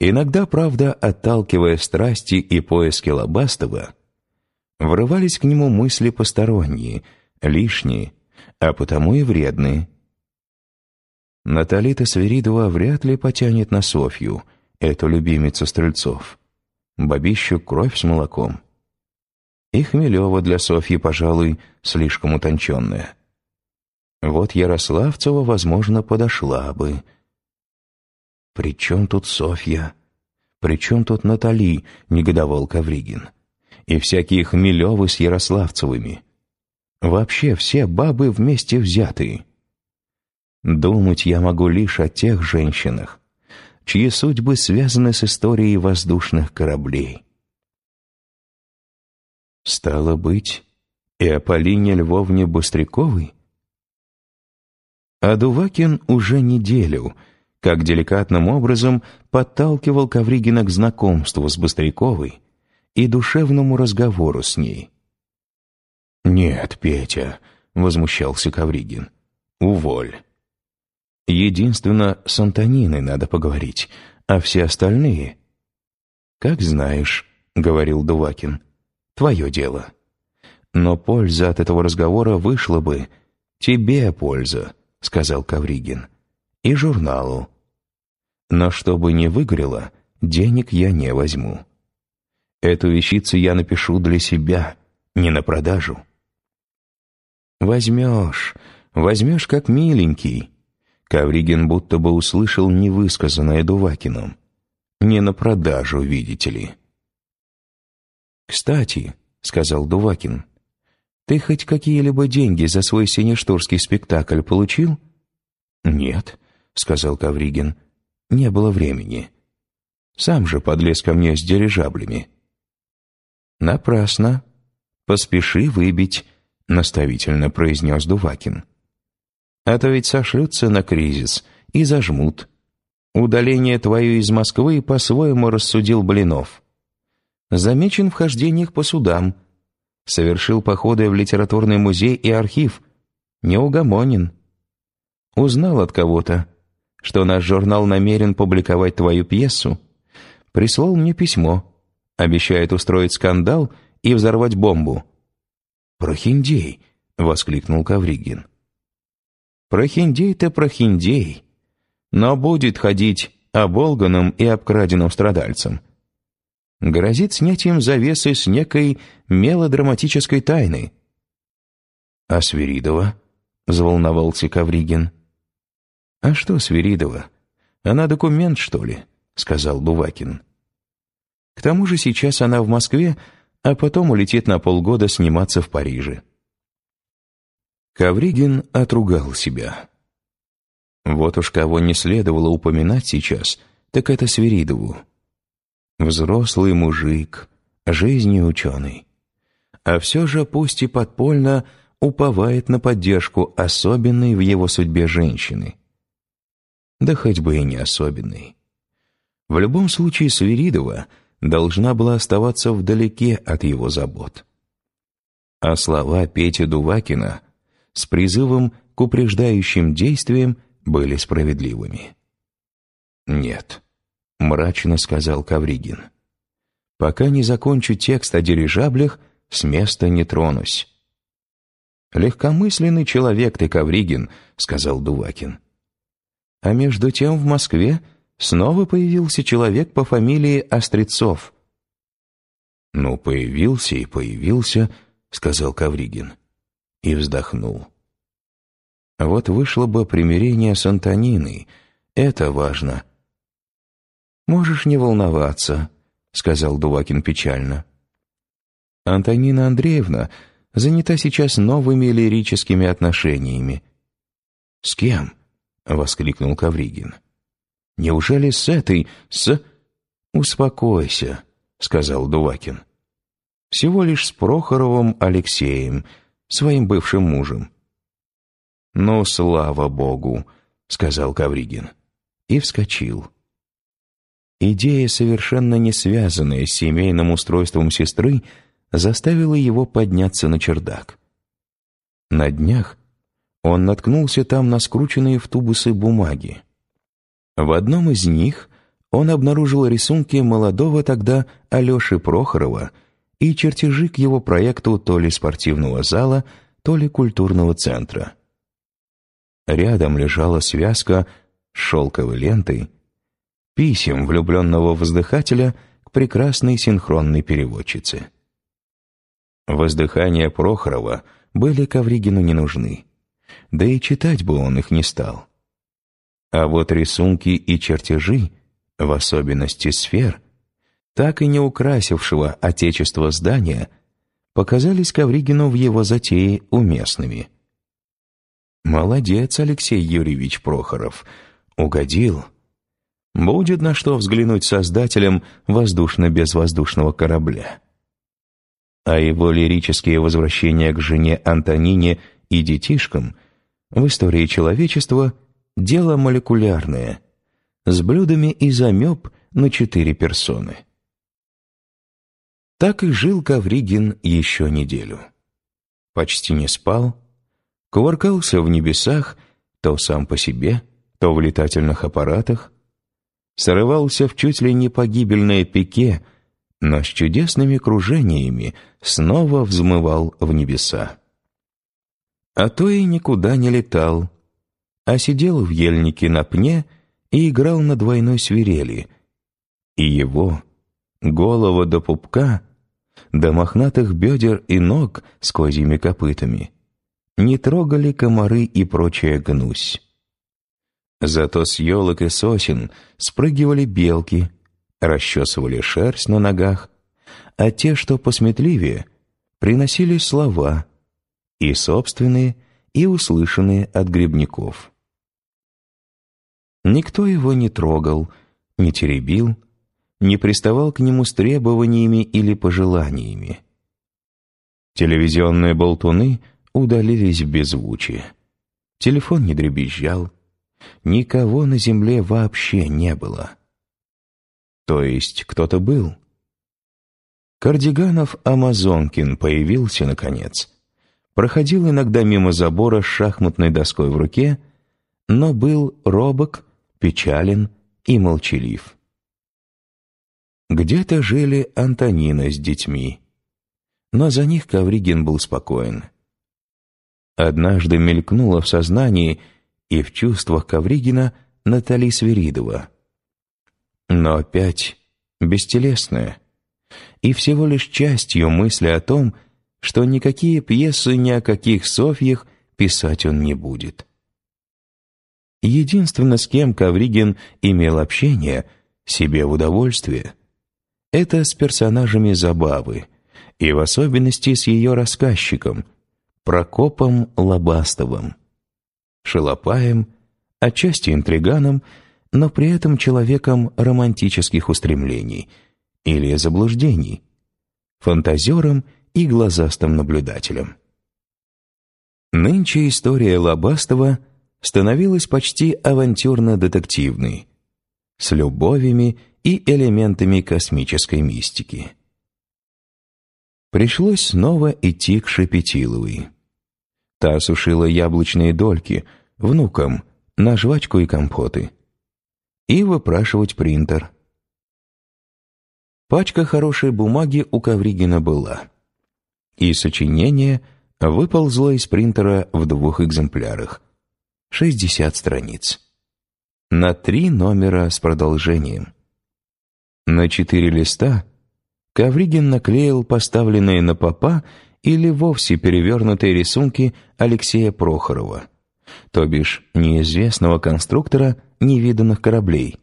Иногда, правда, отталкивая страсти и поиски Лобастова, врывались к нему мысли посторонние, лишние, а потому и вредные. Наталита Свиридова вряд ли потянет на Софью, эту любимицу стрельцов. Бабищу кровь с молоком. И Хмелева для Софьи, пожалуй, слишком утонченная. Вот Ярославцева, возможно, подошла бы. «При чем тут Софья? При чем тут Натали?» — негодовал Кавригин. «И всякие Хмелевы с Ярославцевыми. Вообще все бабы вместе взятые. Думать я могу лишь о тех женщинах, чьи судьбы связаны с историей воздушных кораблей. Стало быть, и о Полине Львовне Быстряковой? А Дувакин уже неделю, как деликатным образом подталкивал Ковригина к знакомству с Быстряковой и душевному разговору с ней. «Нет, Петя», — возмущался Ковригин, — «уволь». «Единственно, с Антониной надо поговорить, а все остальные...» «Как знаешь», — говорил Дувакин, — «твое дело». «Но польза от этого разговора вышла бы...» «Тебе польза», — сказал Ковригин, — «и журналу». «Но чтобы не выгорело, денег я не возьму. Эту вещицу я напишу для себя, не на продажу». «Возьмешь, возьмешь как миленький». Кавригин будто бы услышал невысказанное Дувакиным. «Не на продажу, видите ли». «Кстати», — сказал Дувакин, — «ты хоть какие-либо деньги за свой синештурский спектакль получил?» «Нет», — сказал Кавригин, — «не было времени. Сам же подлез ко мне с дирижаблями». «Напрасно. Поспеши выбить — наставительно произнес Дувакин. «А то ведь сошлются на кризис и зажмут. Удаление твое из Москвы по-своему рассудил Блинов. Замечен в хождениях по судам. Совершил походы в литературный музей и архив. Неугомонен. Узнал от кого-то, что наш журнал намерен публиковать твою пьесу. Прислал мне письмо. Обещает устроить скандал и взорвать бомбу. «Прохиндей!» — воскликнул Кавригин. «Прохиндей-то прохиндей, но будет ходить оболганным и обкраденным страдальцем. Грозит снятием завесы с некой мелодраматической тайны». «А Свиридова?» — взволновался Кавригин. «А что Свиридова? Она документ, что ли?» — сказал Бувакин. «К тому же сейчас она в Москве, а потом улетит на полгода сниматься в Париже. Ковригин отругал себя. Вот уж кого не следовало упоминать сейчас, так это Свиридову. Взрослый мужик, жизнью ученый. А все же, пусть и подпольно, уповает на поддержку особенной в его судьбе женщины. Да хоть бы и не особенной. В любом случае Свиридова — должна была оставаться вдалеке от его забот. А слова Пети Дувакина с призывом к упреждающим действиям были справедливыми. «Нет», — мрачно сказал Кавригин. «Пока не закончу текст о дирижаблях, с места не тронусь». «Легкомысленный человек ты, Кавригин», — сказал Дувакин. А между тем в Москве снова появился человек по фамилии Острецов. «Ну, появился и появился», — сказал Кавригин. И вздохнул. «Вот вышло бы примирение с Антониной. Это важно». «Можешь не волноваться», — сказал Дувакин печально. «Антонина Андреевна занята сейчас новыми лирическими отношениями». «С кем?» — воскликнул Кавригин. Неужели с этой, с... «Успокойся», — сказал Дувакин. «Всего лишь с Прохоровым Алексеем, своим бывшим мужем». «Ну, слава богу», — сказал Кавригин. И вскочил. Идея, совершенно не связанная с семейным устройством сестры, заставила его подняться на чердак. На днях он наткнулся там на скрученные в тубусы бумаги. В одном из них он обнаружил рисунки молодого тогда Алеши Прохорова и чертежи к его проекту то ли спортивного зала, то ли культурного центра. Рядом лежала связка с шелковой лентой, писем влюбленного воздыхателя к прекрасной синхронной переводчице. Воздыхания Прохорова были Ковригину не нужны, да и читать бы он их не стал. А вот рисунки и чертежи, в особенности сфер, так и не украсившего отечество здания, показались Ковригину в его затее уместными. «Молодец, Алексей Юрьевич Прохоров, угодил. Будет на что взглянуть создателям воздушно-безвоздушного корабля». А его лирические возвращения к жене Антонине и детишкам в истории человечества – дело молекулярное, с блюдами из амеб на четыре персоны. Так и жил Ковригин еще неделю. Почти не спал, кувыркался в небесах, то сам по себе, то в летательных аппаратах, срывался в чуть ли не погибельное пике, но с чудесными кружениями снова взмывал в небеса. А то и никуда не летал, а сидел в ельнике на пне и играл на двойной свирели. И его, голова до пупка, до мохнатых бедер и ног с козьими копытами, не трогали комары и прочая гнусь. Зато с елок и сосен спрыгивали белки, расчесывали шерсть на ногах, а те, что посметливее, приносили слова, и собственные, и услышанные от грибников. Никто его не трогал, не теребил, не приставал к нему с требованиями или пожеланиями. Телевизионные болтуны удалились в беззвучие. Телефон не дребезжал. Никого на земле вообще не было. То есть кто-то был. Кардиганов Амазонкин появился, наконец. Проходил иногда мимо забора с шахматной доской в руке, но был робок, печален и молчалив. Где-то жили Антонина с детьми, но за них Ковригин был спокоен. Однажды мелькнула в сознании и в чувствах Ковригина Натали Свиридова. Но опять бестелесная и всего лишь частью мысли о том, никакие пьесы ни о каких Софьях писать он не будет. Единственное, с кем Ковригин имел общение, себе в удовольствие, это с персонажами забавы, и в особенности с ее рассказчиком, Прокопом Лобастовым, шалопаем, отчасти интриганом, но при этом человеком романтических устремлений или заблуждений, фантазером и глазастым наблюдателем. Нынче история Лобастова — становилась почти авантюрно-детективной, с любовями и элементами космической мистики. Пришлось снова идти к Шепетиловой. Та сушила яблочные дольки внукам на жвачку и компоты. И выпрашивать принтер. Пачка хорошей бумаги у Ковригина была. И сочинение выползло из принтера в двух экземплярах — 60 страниц. На три номера с продолжением. На четыре листа Ковригин наклеил поставленные на попа или вовсе перевернутые рисунки Алексея Прохорова, то бишь неизвестного конструктора невиданных кораблей,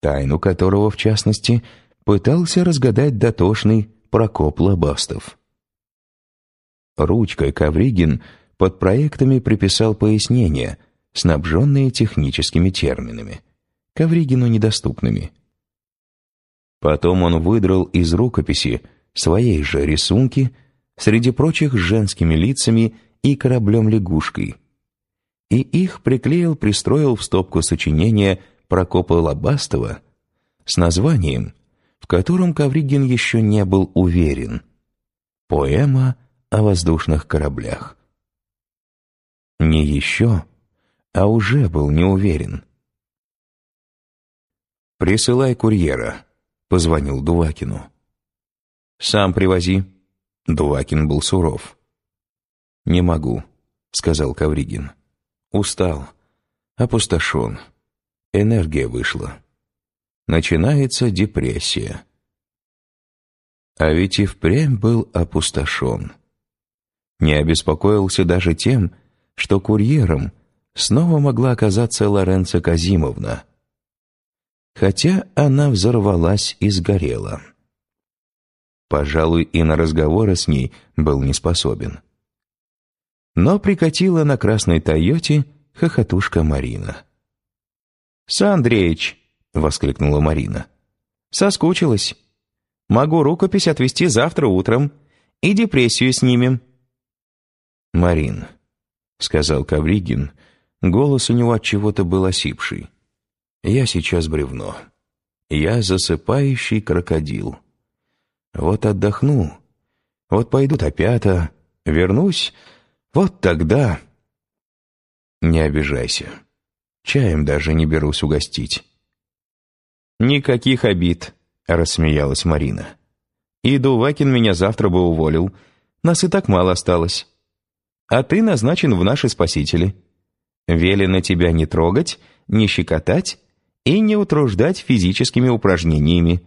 тайну которого, в частности, пытался разгадать дотошный Прокоп Лобастов. Ручкой Ковригин — под проектами приписал пояснения, снабженные техническими терминами, Ковригину недоступными. Потом он выдрал из рукописи своей же рисунки среди прочих с женскими лицами и кораблем-лягушкой, и их приклеил-пристроил в стопку сочинения Прокопа Лобастова с названием, в котором Ковригин еще не был уверен «Поэма о воздушных кораблях». Не еще, а уже был не уверен. «Присылай курьера», — позвонил Дувакину. «Сам привози». Дувакин был суров. «Не могу», — сказал Кавригин. «Устал, опустошен, энергия вышла. Начинается депрессия». А ведь и впрямь был опустошен. Не обеспокоился даже тем, что курьером снова могла оказаться Лоренцо Казимовна. Хотя она взорвалась и сгорела. Пожалуй, и на разговоры с ней был не способен. Но прикатила на красной «Тойоте» хохотушка Марина. «Сандреич!» — воскликнула Марина. «Соскучилась. Могу рукопись отвезти завтра утром и депрессию снимем». «Марин», — сказал Кавригин, голос у него от чего-то был осипший. «Я сейчас бревно. Я засыпающий крокодил. Вот отдохну, вот пойду опята, вернусь, вот тогда...» «Не обижайся. Чаем даже не берусь угостить». «Никаких обид», — рассмеялась Марина. «И Дувакин меня завтра бы уволил. Нас и так мало осталось. А ты назначен в наши спасители. Велено тебя не трогать, не щекотать и не утруждать физическими упражнениями».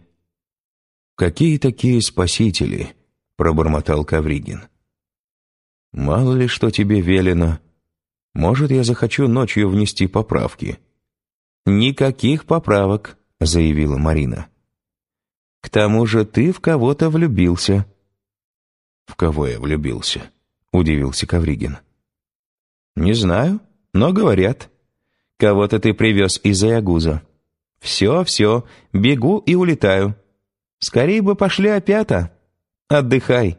«Какие такие спасители?» — пробормотал Кавригин. «Мало ли что тебе велено. Может, я захочу ночью внести поправки». «Никаких поправок», — заявила Марина. К тому же ты в кого-то влюбился». «В кого я влюбился?» — удивился Кавригин. «Не знаю, но говорят. Кого-то ты привез из-за Ягуза. Все, все, бегу и улетаю. Скорей бы пошли опята. Отдыхай».